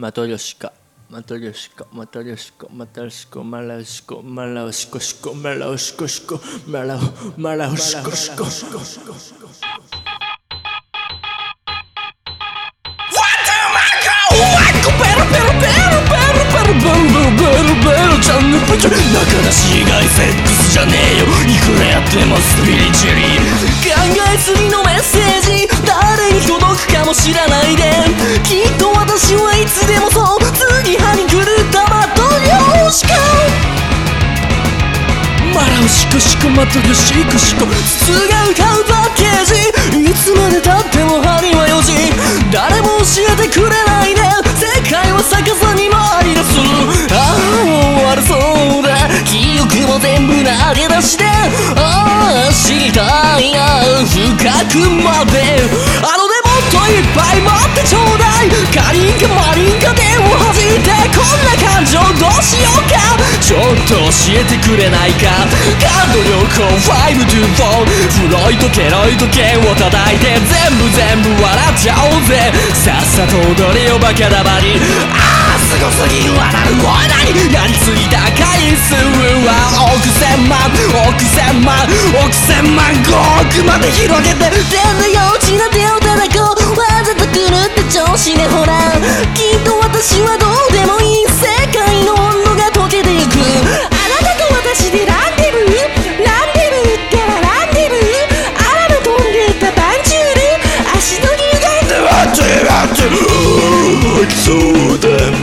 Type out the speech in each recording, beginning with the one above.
マトリョシカマトリョシカマトリョシカマトリョシコマラウシコマラウシコシコマラウシコシコマラウマラウシコシコシコシコシコ Pero, pero, pero, pero, pero, pero, pero, pero ちゃんの部長中出し以外セックスじゃねえよいくらやってもスピリチュリー考えすぎのメッセージ誰マラウシコシコマトリョシコシコ筒が浮かうパッケージいつまでたっても針は4時誰も教えてくれないで世界は逆さに回り出す。ああ終わるそうだ。記憶も全部投げ出して。ああ知りたいな深くまで。あのでもっといっぱい待ってちょうだい。カリンかっと教えてくれないか？感度旅行5 to 4フロイトケロイト剣を叩いて全部全部笑っちゃおうぜ。さっさと踊れよバカだまりああすごすぎる笑うおいやりすぎた回数は？億千万。億千万。億千万。5億まで広げて手のよ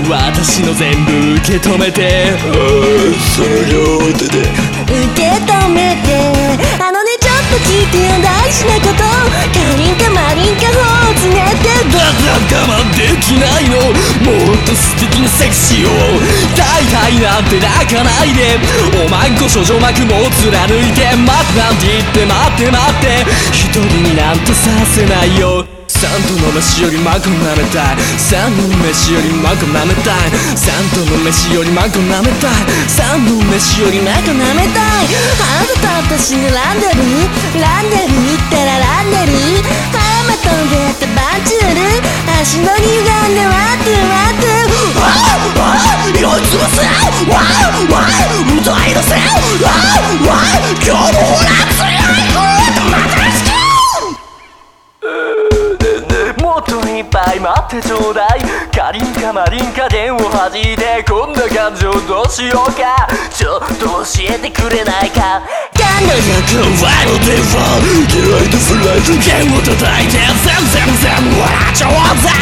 私の全部受け止めて。その両手で。受け止めて。あのねちょっと聞いてよ大事なこと。カリンかマリンかほうつねって。だから我慢できないのもっと素敵なセクシーを。大体なんて泣かないで。お前こそ女膜も貫いて待ってなんて言って待って待って。一人になんとさせないよサントの飯よりマコ舐めたいサンの飯よりマコ舐めたいサントの飯よりマコ舐めたいサンの飯よりマコ舐めたいあなたと私にランデブー？ランデブーったらランデルー？ハマと出会ったバンチュール？足の歪んで待っってちょうだい。カリンかマリンか電を弾いてこんな感情どうしようか。ちょっと教えてくれないか。ガンダムワイルドデフォーデライトフライト弦を叩いて全然全部笑っちゃおうぜ。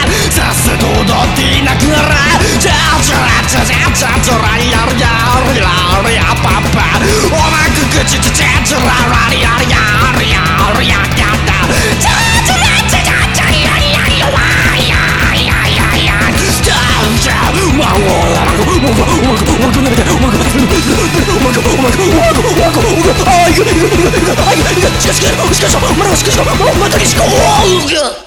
おまんこおまんこ、おまんこ、おまんこ、おまんこ、おまんこ、おまんこ、おまんこ、おまんこ、おまんこ、おまだしか？しまだしかし